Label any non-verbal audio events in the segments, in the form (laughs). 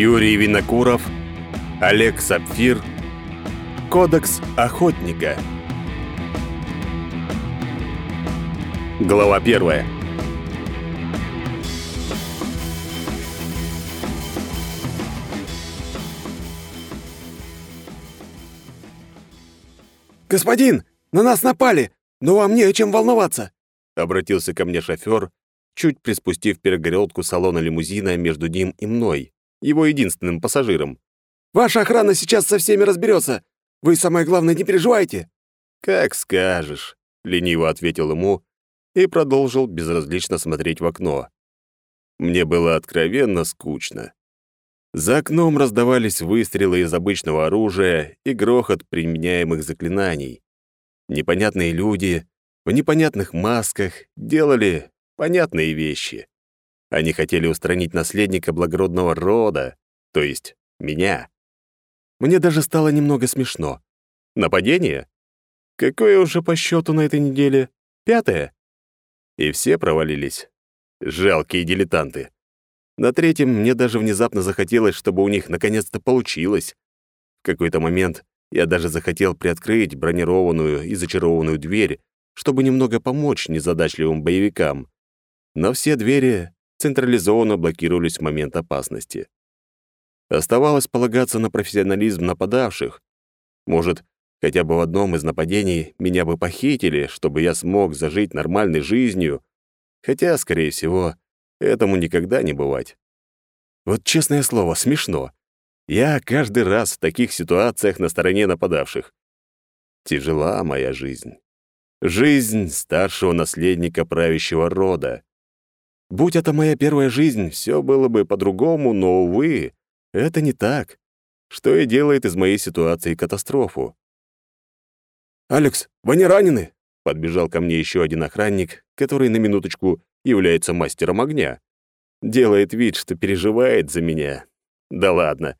Юрий Винокуров, Олег Сапфир, Кодекс охотника. Глава первая. «Господин, на нас напали, но вам не о чем волноваться!» Обратился ко мне шофёр, чуть приспустив перегородку салона лимузина между ним и мной, его единственным пассажиром. «Ваша охрана сейчас со всеми разберется. Вы, самое главное, не переживайте». «Как скажешь», — лениво ответил ему и продолжил безразлично смотреть в окно. Мне было откровенно скучно. За окном раздавались выстрелы из обычного оружия и грохот применяемых заклинаний. Непонятные люди в непонятных масках делали понятные вещи. Они хотели устранить наследника благородного рода, то есть меня. Мне даже стало немного смешно. Нападение? Какое уже по счету на этой неделе? Пятое? И все провалились. Жалкие дилетанты. На третьем мне даже внезапно захотелось, чтобы у них наконец-то получилось. В какой-то момент я даже захотел приоткрыть бронированную и зачарованную дверь, чтобы немного помочь незадачливым боевикам. Но все двери централизованно блокировались в момент опасности. Оставалось полагаться на профессионализм нападавших. Может, хотя бы в одном из нападений меня бы похитили, чтобы я смог зажить нормальной жизнью, хотя, скорее всего, этому никогда не бывать. Вот честное слово, смешно. Я каждый раз в таких ситуациях на стороне нападавших. Тяжела моя жизнь. Жизнь старшего наследника правящего рода. Будь это моя первая жизнь, все было бы по-другому, но, увы, это не так. Что и делает из моей ситуации катастрофу. «Алекс, вы не ранены?» Подбежал ко мне еще один охранник, который на минуточку является мастером огня. Делает вид, что переживает за меня. Да ладно.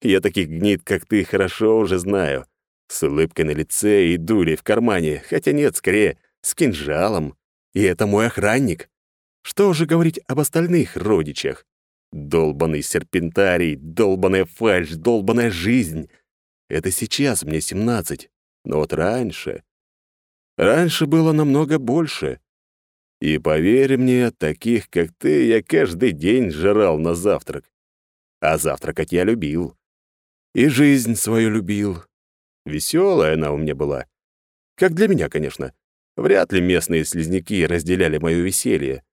Я таких гнид, как ты, хорошо уже знаю. С улыбкой на лице и дулей в кармане, хотя нет, скорее, с кинжалом. И это мой охранник. Что уже говорить об остальных родичах? Долбаный серпентарий, долбаная фальшь, долбаная жизнь. Это сейчас мне семнадцать, но вот раньше... Раньше было намного больше. И поверь мне, таких, как ты, я каждый день жрал на завтрак. А завтракать я любил. И жизнь свою любил. Веселая она у меня была. Как для меня, конечно. Вряд ли местные слизняки разделяли мое веселье.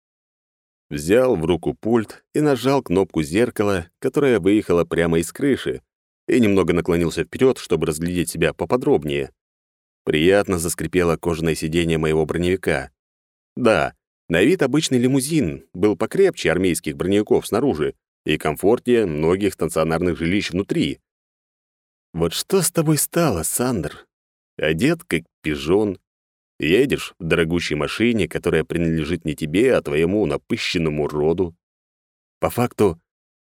Взял в руку пульт и нажал кнопку зеркала, которая выехала прямо из крыши, и немного наклонился вперед, чтобы разглядеть себя поподробнее. Приятно заскрипело кожаное сиденье моего броневика. Да, на вид обычный лимузин был покрепче армейских броневиков снаружи и комфортнее многих стационарных жилищ внутри. Вот что с тобой стало, Сандр? Одет как пижон, едешь в дорогущей машине, которая принадлежит не тебе, а твоему напыщенному роду. По факту,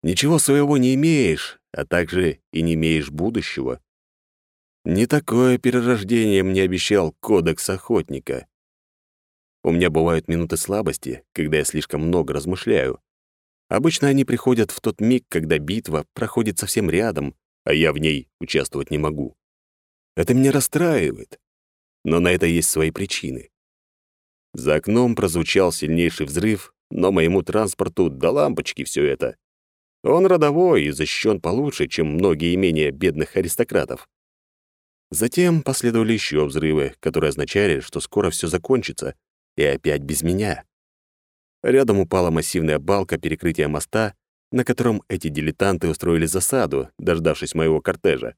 ничего своего не имеешь, а также и не имеешь будущего. Не такое перерождение мне обещал кодекс охотника. У меня бывают минуты слабости, когда я слишком много размышляю. Обычно они приходят в тот миг, когда битва проходит совсем рядом, а я в ней участвовать не могу. Это меня расстраивает. Но на это есть свои причины. За окном прозвучал сильнейший взрыв, но моему транспорту до лампочки все это. Он родовой и защищен получше, чем многие имения бедных аристократов. Затем последовали еще взрывы, которые означали, что скоро все закончится, и опять без меня. Рядом упала массивная балка перекрытия моста, на котором эти дилетанты устроили засаду, дождавшись моего кортежа.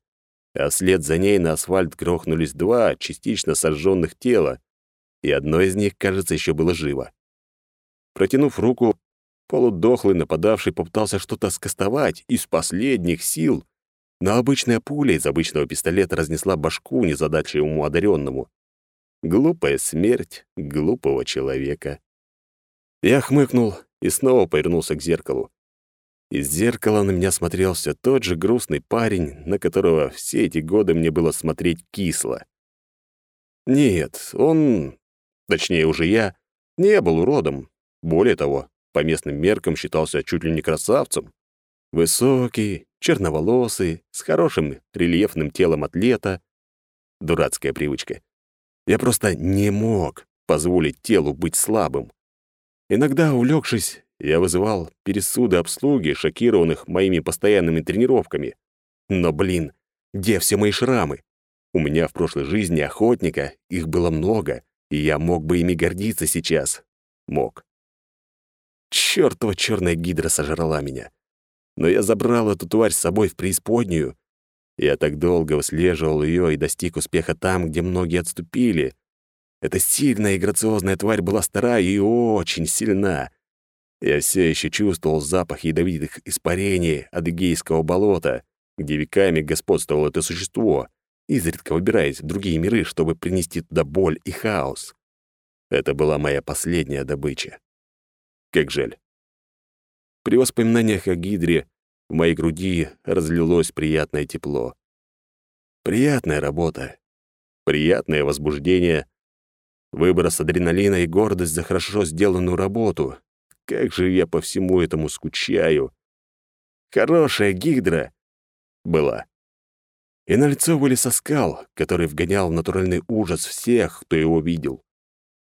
А вслед за ней на асфальт грохнулись два частично сожженных тела, и одно из них, кажется, еще было живо. Протянув руку, полудохлый нападавший попытался что-то скостовать из последних сил, но обычная пуля из обычного пистолета разнесла башку незадачливому одаренному. Глупая смерть глупого человека. Я хмыкнул и снова повернулся к зеркалу. Из зеркала на меня смотрел все тот же грустный парень, на которого все эти годы мне было смотреть кисло. Нет, он, точнее уже я, не был уродом. Более того, по местным меркам считался чуть ли не красавцем. Высокий, черноволосый, с хорошим рельефным телом атлета. Дурацкая привычка. Я просто не мог позволить телу быть слабым. Иногда, увлекшись, я вызывал пересуды обслуги, шокированных моими постоянными тренировками. Но, блин, где все мои шрамы? У меня в прошлой жизни охотника, их было много, и я мог бы ими гордиться сейчас. Мог. Чёртова чёрная гидра сожрала меня. Но я забрал эту тварь с собой в преисподнюю. Я так долго выслеживал её и достиг успеха там, где многие отступили. Эта сильная и грациозная тварь была стара и очень сильна. Я все еще чувствовал запах ядовитых испарений адыгейского болота, где веками господствовало это существо, изредка выбираясь в другие миры, чтобы принести туда боль и хаос. Это была моя последняя добыча. Как жаль. При воспоминаниях о Гидре в моей груди разлилось приятное тепло. Приятная работа, приятное возбуждение, выброс адреналина и гордость за хорошо сделанную работу. Как же я по всему этому скучаю. Хорошая Гидра была. И на лицо вылез оскал, который вгонял в натуральный ужас всех, кто его видел.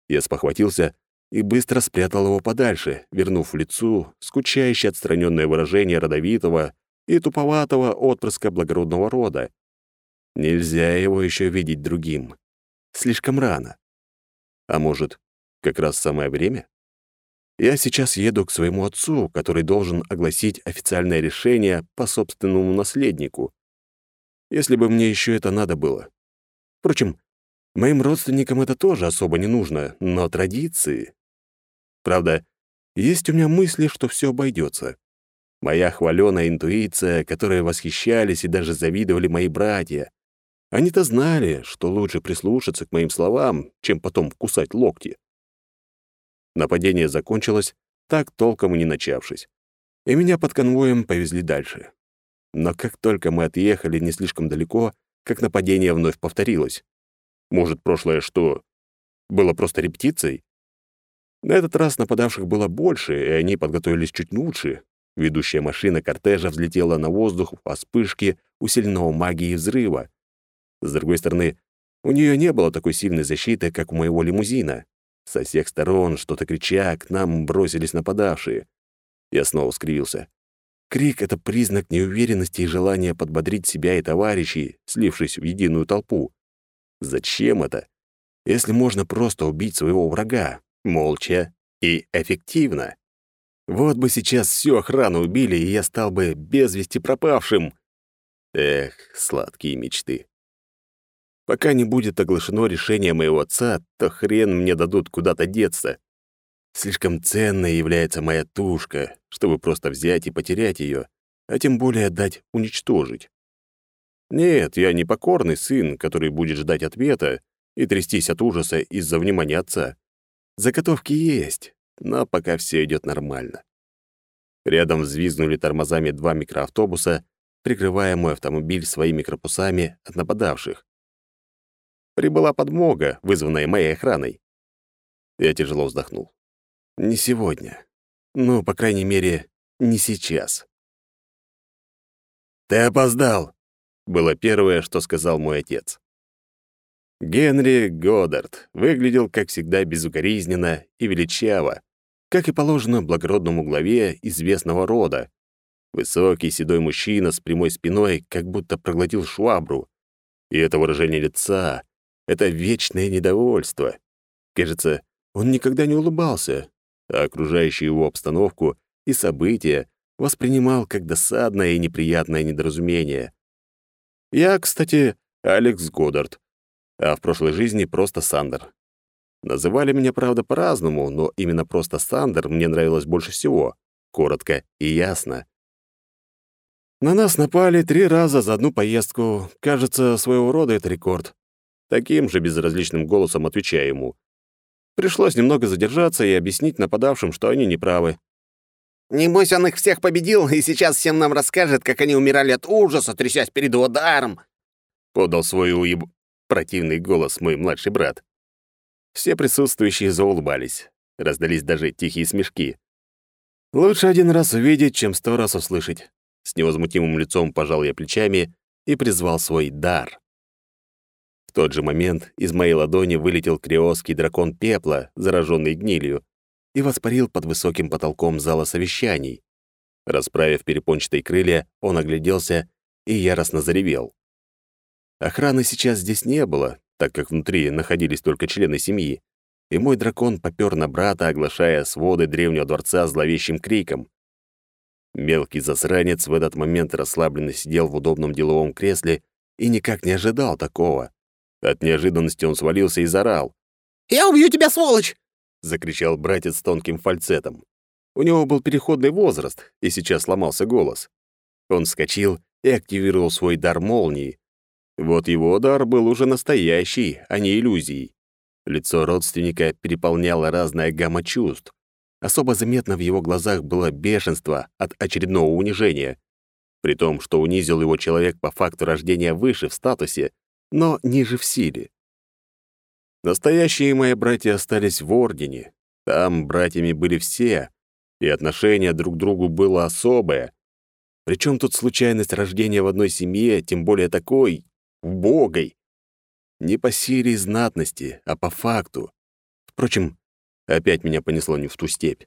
Я спохватился и быстро спрятал его подальше, вернув лицу скучающее отстраненное выражение родовитого и туповатого отпрыска благородного рода. Нельзя его еще видеть другим. Слишком рано. А может, как раз самое время? Я сейчас еду к своему отцу, который должен огласить официальное решение по собственному наследнику. Если бы мне еще это надо было. Впрочем, моим родственникам это тоже особо не нужно, но традиции... Правда, есть у меня мысли, что все обойдется. Моя хваленая интуиция, которой восхищались и даже завидовали мои братья. Они-то знали, что лучше прислушаться к моим словам, чем потом кусать локти. Нападение закончилось, так толком и не начавшись. И меня под конвоем повезли дальше. Но как только мы отъехали не слишком далеко, как нападение вновь повторилось. Может, прошлое что? Было просто репетицией? На этот раз нападавших было больше, и они подготовились чуть лучше. Ведущая машина кортежа взлетела на воздух по вспышке усиленного магии взрыва. С другой стороны, у нее не было такой сильной защиты, как у моего лимузина. Со всех сторон, что-то крича, к нам бросились нападавшие. Я снова скривился. Крик — это признак неуверенности и желания подбодрить себя и товарищей, слившись в единую толпу. Зачем это? Если можно просто убить своего врага, молча и эффективно. Вот бы сейчас всю охрану убили, и я стал бы без вести пропавшим. Эх, сладкие мечты. Пока не будет оглашено решение моего отца, то хрен мне дадут куда-то деться. Слишком ценной является моя тушка, чтобы просто взять и потерять ее, а тем более дать уничтожить. Нет, я не покорный сын, который будет ждать ответа и трястись от ужаса из-за внимания отца. Заготовки есть, но пока все идет нормально. Рядом взвизгнули тормозами два микроавтобуса, прикрывая мой автомобиль своими корпусами от нападавших прибыла подмога, вызванная моей охраной. Я тяжело вздохнул. Не сегодня. Ну, по крайней мере, не сейчас. «Ты опоздал!» — было первое, что сказал мой отец. Генри Годдард выглядел, как всегда, безукоризненно и величаво, как и положено благородному главе известного рода. Высокий седой мужчина с прямой спиной как будто проглотил швабру. И это выражение лица, это вечное недовольство. Кажется, он никогда не улыбался, а окружающую его обстановку и события воспринимал как досадное и неприятное недоразумение. Я, кстати, Алекс Годдард, а в прошлой жизни просто Сандер. Называли меня, правда, по-разному, но именно просто Сандер мне нравилось больше всего. Коротко и ясно. На нас напали три раза за одну поездку. Кажется, своего рода это рекорд. Таким же безразличным голосом отвечая ему. Пришлось немного задержаться и объяснить нападавшим, что они неправы. «Небось, он их всех победил и сейчас всем нам расскажет, как они умирали от ужаса, трясясь перед ударом!» Подал свой уеб... противный голос мой младший брат. Все присутствующие заулыбались. Раздались даже тихие смешки. Лучше один раз увидеть, чем сто раз услышать. С невозмутимым лицом пожал я плечами и призвал свой дар. Тот же момент из моей ладони вылетел криосский дракон пепла, зараженный гнилью, и воспарил под высоким потолком зала совещаний. Расправив перепончатые крылья, он огляделся и яростно заревел. Охраны сейчас здесь не было, так как внутри находились только члены семьи, и мой дракон попёр на брата, оглашая своды древнего дворца зловещим криком. Мелкий засранец в этот момент расслабленно сидел в удобном деловом кресле и никак не ожидал такого. От неожиданности он свалился и заорал. «Я убью тебя, сволочь!» — закричал братец с тонким фальцетом. У него был переходный возраст, и сейчас сломался голос. Он вскочил и активировал свой дар молнии. Вот его дар был уже настоящий, а не иллюзией. Лицо родственника переполняло разная гамма чувств. Особо заметно в его глазах было бешенство от очередного унижения. При том, что унизил его человек по факту рождения выше в статусе, но ниже в силе. Настоящие мои братья остались в Ордене. Там братьями были все, и отношение друг к другу было особое. Причем тут случайность рождения в одной семье, тем более такой, убогой. Не по силе и знатности, а по факту. Впрочем, опять меня понесло не в ту степь.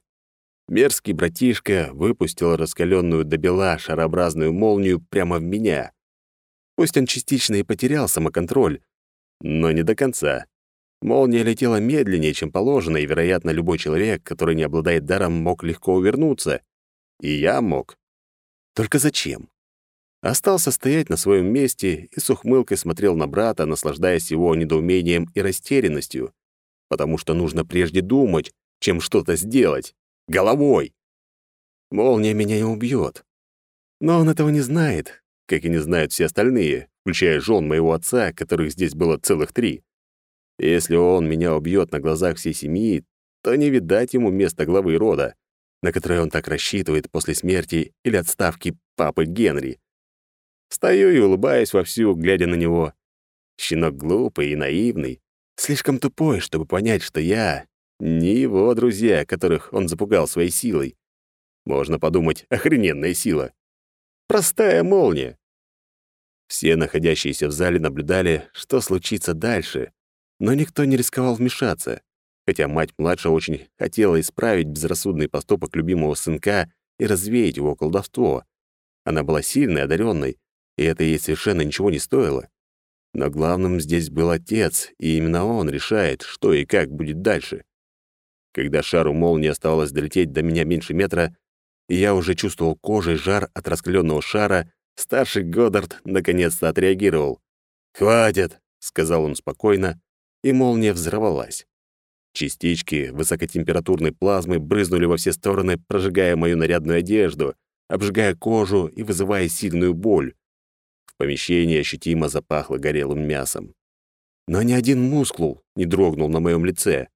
Мерзкий братишка выпустил раскаленную до бела шарообразную молнию прямо в меня. Пусть он частично и потерял самоконтроль, но не до конца. Молния летела медленнее, чем положено, и, вероятно, любой человек, который не обладает даром, мог легко увернуться. И я мог. Только зачем? Остался стоять на своем месте и с ухмылкой смотрел на брата, наслаждаясь его недоумением и растерянностью, потому что нужно прежде думать, чем что-то сделать. Головой! Молния меня не убьет. Но он этого не знает, как и не знают все остальные, включая жен моего отца, которых здесь было целых три. Если он меня убьет на глазах всей семьи, то не видать ему места главы рода, на которое он так рассчитывает после смерти или отставки папы Генри. Стою и улыбаюсь вовсю, глядя на него. Щенок глупый и наивный, слишком тупой, чтобы понять, что я не его друзья, которых он запугал своей силой. Можно подумать, охрененная сила. Простая молния. Все находящиеся в зале наблюдали, что случится дальше, но никто не рисковал вмешаться, хотя мать младшая очень хотела исправить безрассудный поступок любимого сынка и развеять его колдовство. Она была сильной, одаренной, и это ей совершенно ничего не стоило. Но главным здесь был отец, и именно он решает, что и как будет дальше. Когда шару молнии оставалось долететь до меня меньше метра, я уже чувствовал кожей жар от раскаленного шара, старший Годдард наконец-то отреагировал. «Хватит», — сказал он спокойно, и молния взорвалась. Частички высокотемпературной плазмы брызнули во все стороны, прожигая мою нарядную одежду, обжигая кожу и вызывая сильную боль. В помещении ощутимо запахло горелым мясом. Но ни один мускул не дрогнул на моем лице.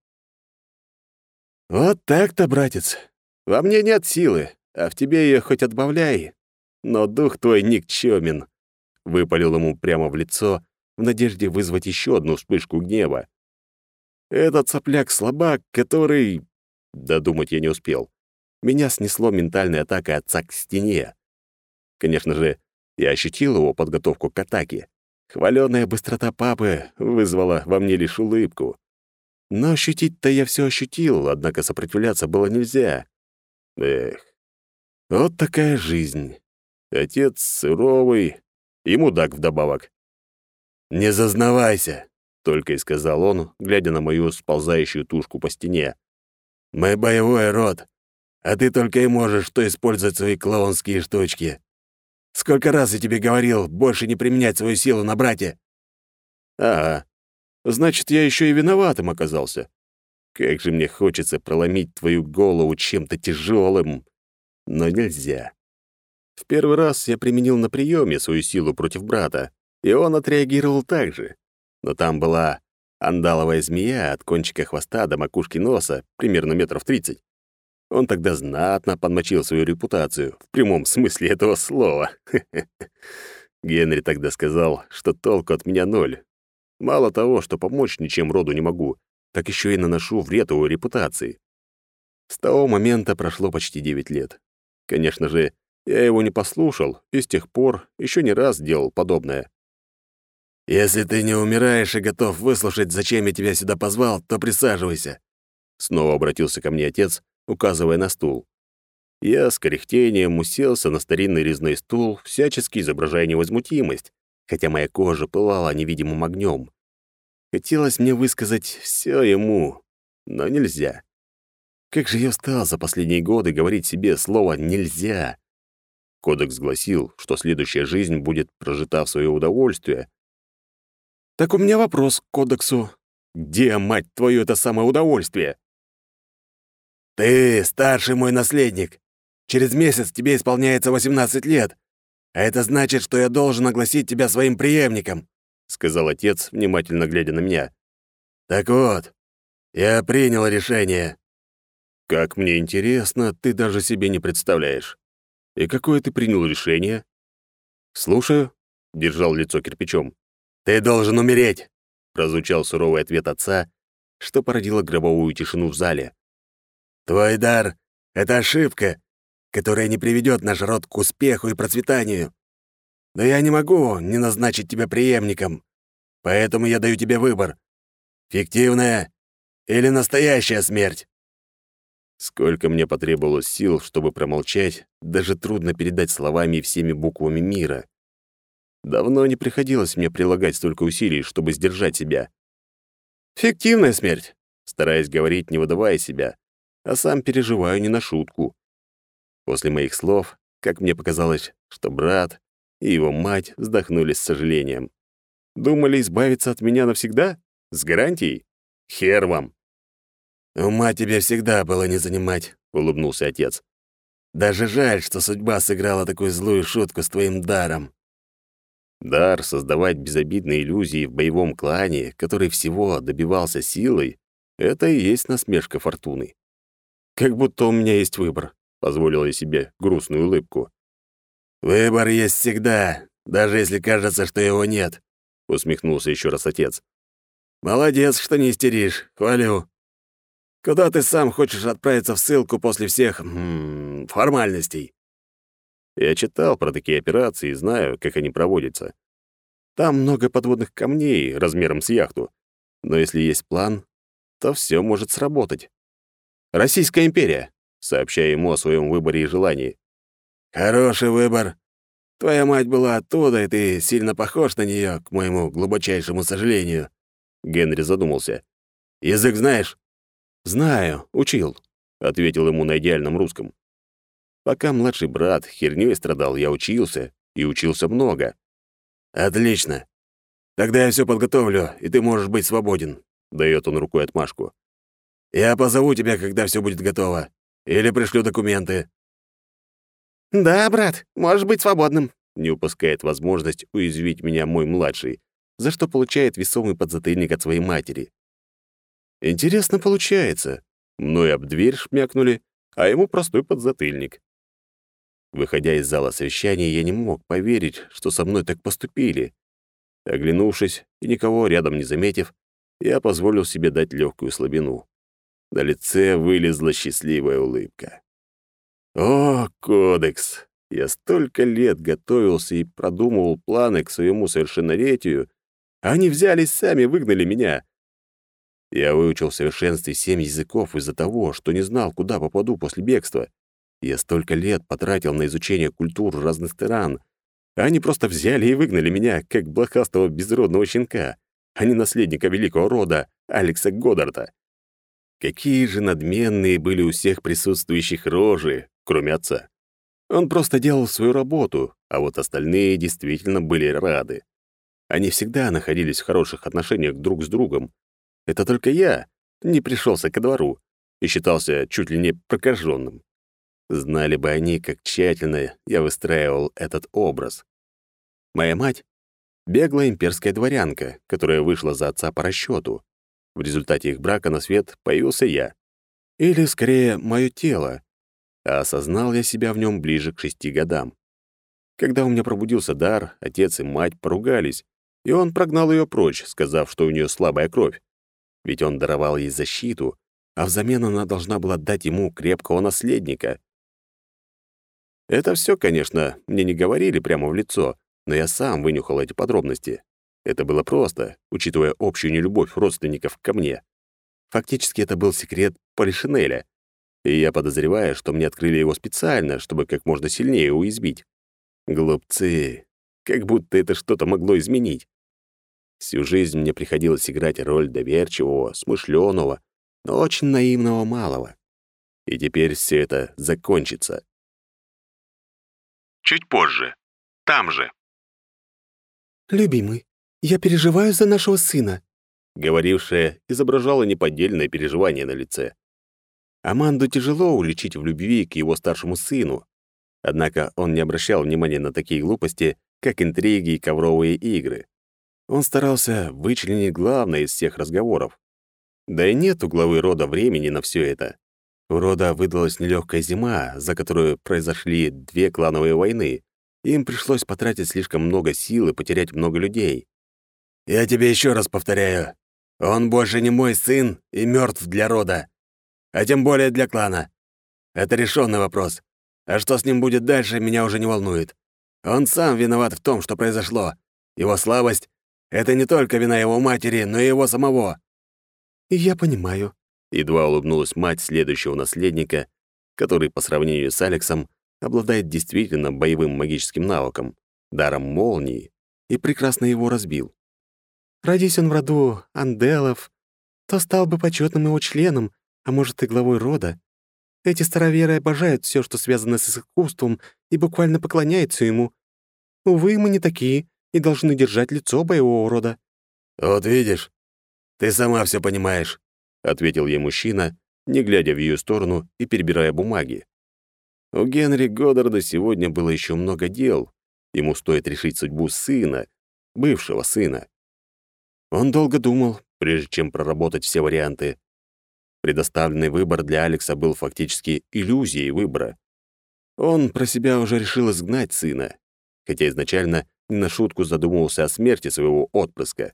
«Вот так-то, братец. Во мне нет силы, а в тебе ее хоть отбавляй. Но дух твой никчёмен», — выпалил ему прямо в лицо, в надежде вызвать еще одну вспышку гнева. Этот сопляк-слабак, который... Додумать я не успел. Меня снесло ментальной атакой отца к стене. Конечно же, я ощутил его подготовку к атаке. Хвалёная быстрота папы вызвала во мне лишь улыбку. Но ощутить-то я все ощутил, однако сопротивляться было нельзя. Эх, вот такая жизнь. Отец суровый и мудак вдобавок. «Не зазнавайся», — только и сказал он, глядя на мою сползающую тушку по стене. «Мы боевой род, а ты только и можешь что использовать свои клоунские штучки. Сколько раз я тебе говорил больше не применять свою силу на брате?» «Ага, значит, я еще и виноватым оказался. Как же мне хочется проломить твою голову чем-то тяжелым, но нельзя. В первый раз я применил на приеме свою силу против брата, и он отреагировал так же. Но там была андаловая змея от кончика хвоста до макушки носа, примерно метров тридцать. Он тогда знатно подмочил свою репутацию, в прямом смысле этого слова. (laughs) Генри тогда сказал, что толку от меня ноль. Мало того, что помочь ничем роду не могу, так еще и наношу вред его репутации. С того момента прошло почти девять лет. Конечно же, Я его не послушал и с тех пор еще не раз делал подобное. «Если ты не умираешь и готов выслушать, зачем я тебя сюда позвал, то присаживайся». Снова обратился ко мне отец, указывая на стул. Я с кряхтением уселся на старинный резной стул, всячески изображая невозмутимость, хотя моя кожа пылала невидимым огнем. Хотелось мне высказать все ему, но нельзя. Как же я устал за последние годы говорить себе слово «нельзя». Кодекс гласил, что следующая жизнь будет прожита в свое удовольствие. Так у меня вопрос к кодексу. Где, мать твою, это самое удовольствие? «Ты старший мой наследник. Через месяц тебе исполняется 18 лет. А это значит, что я должен огласить тебя своим преемником», — сказал отец, внимательно глядя на меня. «Так вот, я принял решение». «Как мне интересно, ты даже себе не представляешь. И какое ты принял решение?» «Слушаю», — держал лицо кирпичом. «Ты должен умереть», — прозвучал суровый ответ отца, что породило гробовую тишину в зале. Твой дар — это ошибка, которая не приведет наш род к успеху и процветанию. Но я не могу не назначить тебя преемником, поэтому я даю тебе выбор. Фиктивная или настоящая смерть?» Сколько мне потребовалось сил, чтобы промолчать, даже трудно передать словами и всеми буквами мира. Давно не приходилось мне прилагать столько усилий, чтобы сдержать себя. «Фиктивная смерть», стараясь говорить, не выдавая себя, а сам переживаю не на шутку. После моих слов, как мне показалось, что брат и его мать вздохнули с сожалением. Думали избавиться от меня навсегда? С гарантией? Хер вам! «Ума тебе всегда было не занимать», — улыбнулся отец. «Даже жаль, что судьба сыграла такую злую шутку с твоим даром». Дар создавать безобидные иллюзии в боевом клане, который всего добивался силой, это и есть насмешка фортуны. Как будто у меня есть выбор, позволила я себе грустную улыбку. Выбор есть всегда, даже если кажется, что его нет, усмехнулся еще раз отец. Молодец, что не истеришь, хвалю. Куда ты сам хочешь отправиться в ссылку после всех м -м, формальностей? Я читал про такие операции и знаю, как они проводятся. Там много подводных камней размером с яхту. Но если есть план, то все может сработать. Российская империя, сообщая ему о своем выборе и желании. Хороший выбор. Твоя мать была оттуда, и ты сильно похож на нее, к моему глубочайшему сожалению. Генри задумался. Язык знаешь? Знаю, учил, ответил ему на идеальном русском. Пока младший брат хернёй страдал, я учился, и учился много. Отлично. Тогда я все подготовлю, и ты можешь быть свободен, дает он рукой отмашку. Я позову тебя, когда все будет готово. Или пришлю документы». «Да, брат, можешь быть свободным», — не упускает возможность уязвить меня мой младший, за что получает весомый подзатыльник от своей матери. Интересно получается. Мной об дверь шмякнули, а ему простой подзатыльник. Выходя из зала совещания, я не мог поверить, что со мной так поступили. Оглянувшись и никого рядом не заметив, я позволил себе дать легкую слабину. На лице вылезла счастливая улыбка. «О, кодекс! Я столько лет готовился и продумывал планы к своему совершеннолетию, а они взялись сами выгнали меня. Я выучил в совершенстве семь языков из-за того, что не знал, куда попаду после бегства. Я столько лет потратил на изучение культур разных стран, а они просто взяли и выгнали меня, как блохастого безродного щенка, а не наследника великого рода Алекса Годдарда. Какие же надменные были у всех присутствующих рожи, кроме отца. Он просто делал свою работу, а вот остальные действительно были рады. Они всегда находились в хороших отношениях друг с другом. Это только я не пришелся ко двору и считался чуть ли не прокаженным. Знали бы они, как тщательно я выстраивал этот образ. Моя мать — беглая имперская дворянка, которая вышла за отца по расчету. В результате их брака на свет появился я. Или, скорее, мое тело. А осознал я себя в нем ближе к шести годам. Когда у меня пробудился дар, отец и мать поругались, и он прогнал ее прочь, сказав, что у нее слабая кровь. Ведь он даровал ей защиту, а взамен она должна была дать ему крепкого наследника. Это все, конечно, мне не говорили прямо в лицо, но я сам вынюхал эти подробности. Это было просто, учитывая общую нелюбовь родственников ко мне. Фактически это был секрет Полишинеля, и я подозреваю, что мне открыли его специально, чтобы как можно сильнее уязвить. Глупцы. Как будто это что-то могло изменить. Всю жизнь мне приходилось играть роль доверчивого, смышлёного, но очень наивного малого. И теперь все это закончится. Чуть позже. Там же. «Любимый, я переживаю за нашего сына», — говорившая изображала неподдельное переживание на лице. Аманду тяжело уличить в любви к его старшему сыну, однако он не обращал внимания на такие глупости, как интриги и ковровые игры. Он старался вычленить главное из всех разговоров. Да и нет у главы рода времени на все это. У рода выдалась нелегкая зима, за которую произошли две клановые войны. Им пришлось потратить слишком много сил и потерять много людей. «Я тебе еще раз повторяю, он больше не мой сын и мертв для рода, а тем более для клана. Это решенный вопрос. А что с ним будет дальше, меня уже не волнует. Он сам виноват в том, что произошло. Его слабость — это не только вина его матери, но и его самого». «Я понимаю», Едва улыбнулась мать следующего наследника, который по сравнению с Алексом обладает действительно боевым магическим навыком, даром молнии, и прекрасно его разбил. Родись он в роду Анделов, то стал бы почетным его членом, а может и главой рода. Эти староверы обожают все, что связано с искусством, и буквально поклоняются ему. Увы, мы не такие и должны держать лицо боевого рода. «Вот видишь, ты сама все понимаешь. — ответил ей мужчина, не глядя в ее сторону и перебирая бумаги. У Генри Годдарда сегодня было еще много дел. Ему стоит решить судьбу сына, бывшего сына. Он долго думал, прежде чем проработать все варианты. Предоставленный выбор для Алекса был фактически иллюзией выбора. Он про себя уже решил изгнать сына, хотя изначально на шутку задумывался о смерти своего отпрыска.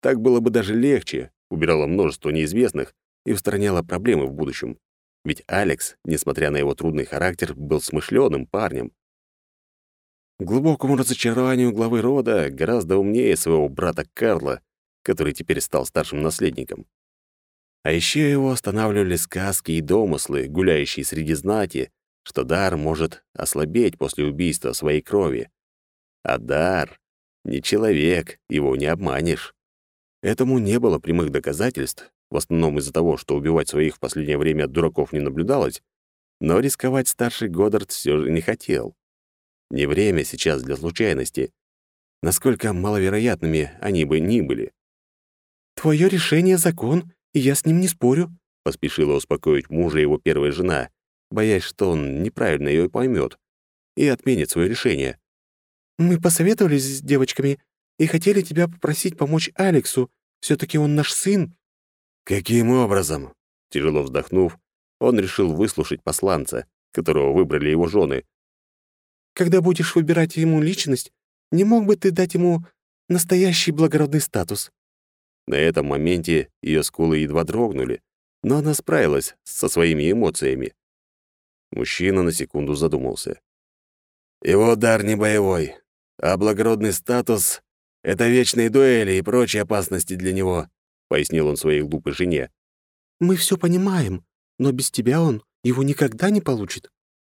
Так было бы даже легче, убирала множество неизвестных и устраняла проблемы в будущем. Ведь Алекс, несмотря на его трудный характер, был смышленым парнем. К глубокому разочарованию главы рода гораздо умнее своего брата Карла, который теперь стал старшим наследником. А еще его останавливали сказки и домыслы, гуляющие среди знати, что дар может ослабеть после убийства своей крови. А дар — не человек, его не обманешь. Этому не было прямых доказательств, в основном из-за того, что убивать своих в последнее время дураков не наблюдалось, но рисковать старший Годдард все же не хотел. Не время сейчас для случайности, насколько маловероятными они бы ни были. «Твое решение — закон, и я с ним не спорю», — поспешила успокоить мужа его первая жена, боясь, что он неправильно ее поймет и отменит свое решение. «Мы посоветовались с девочками и хотели тебя попросить помочь Алексу, все таки он наш сын». «Каким образом?» Тяжело вздохнув, он решил выслушать посланца, которого выбрали его жены. «Когда будешь выбирать ему личность, не мог бы ты дать ему настоящий благородный статус?» На этом моменте ее скулы едва дрогнули, но она справилась со своими эмоциями. Мужчина на секунду задумался. «Его дар не боевой, а благородный статус это вечные дуэли и прочие опасности для него», — пояснил он своей глупой жене. «Мы все понимаем, но без тебя он его никогда не получит.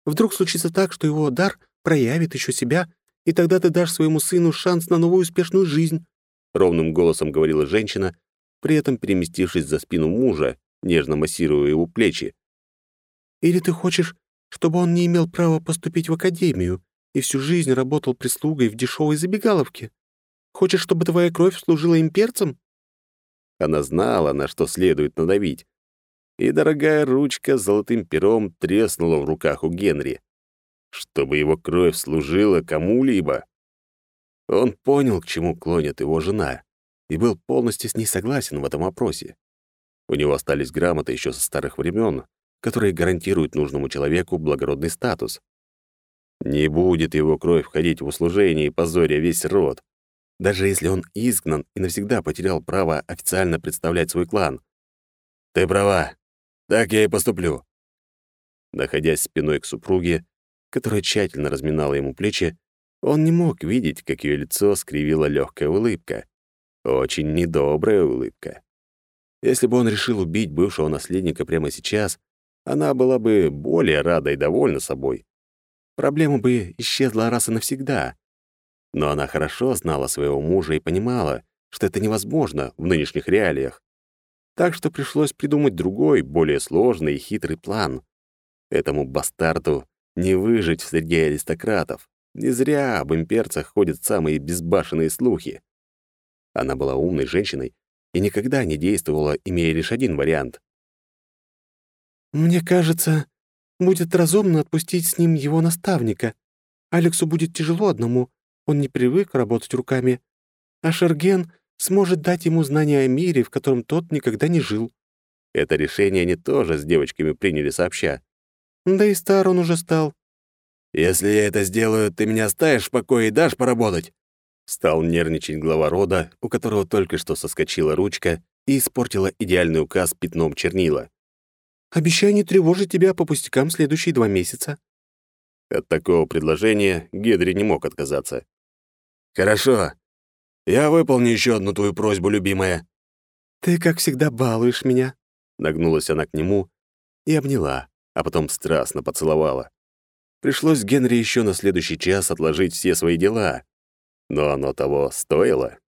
Вдруг случится так, что его дар проявит еще себя, и тогда ты дашь своему сыну шанс на новую успешную жизнь», — ровным голосом говорила женщина, при этом переместившись за спину мужа, нежно массируя его плечи. «Или ты хочешь, чтобы он не имел права поступить в академию и всю жизнь работал прислугой в дешевой забегаловке?» Хочешь, чтобы твоя кровь служила имперцам?» Она знала, на что следует надавить. И дорогая ручка с золотым пером треснула в руках у Генри. Чтобы его кровь служила кому-либо. Он понял, к чему клонит его жена, и был полностью с ней согласен в этом вопросе. У него остались грамоты еще со старых времен, которые гарантируют нужному человеку благородный статус. Не будет его кровь входить в услужение и позоря весь род даже если он изгнан и навсегда потерял право официально представлять свой клан. «Ты права. Так я и поступлю». Находясь спиной к супруге, которая тщательно разминала ему плечи, он не мог видеть, как ее лицо скривила легкая улыбка. Очень недобрая улыбка. Если бы он решил убить бывшего наследника прямо сейчас, она была бы более рада и довольна собой. Проблема бы исчезла раз и навсегда. Но она хорошо знала своего мужа и понимала, что это невозможно в нынешних реалиях. Так что пришлось придумать другой, более сложный и хитрый план. Этому бастарду не выжить среди аристократов. Не зря об имперцах ходят самые безбашенные слухи. Она была умной женщиной и никогда не действовала, имея лишь один вариант. «Мне кажется, будет разумно отпустить с ним его наставника. Алексу будет тяжело одному, он не привык работать руками. А Шерген сможет дать ему знания о мире, в котором тот никогда не жил». Это решение они тоже с девочками приняли сообща. Да и стар он уже стал. «Если я это сделаю, ты меня оставишь в покое и дашь поработать?» Стал нервничать глава рода, у которого только что соскочила ручка и испортила идеальный указ пятном чернила. «Обещаю не тревожить тебя по пустякам следующие два месяца». От такого предложения Гедри не мог отказаться. «Хорошо. Я выполню еще одну твою просьбу, любимая». «Ты, как всегда, балуешь меня». Нагнулась она к нему и обняла, а потом страстно поцеловала. Пришлось Генри еще на следующий час отложить все свои дела, но оно того стоило.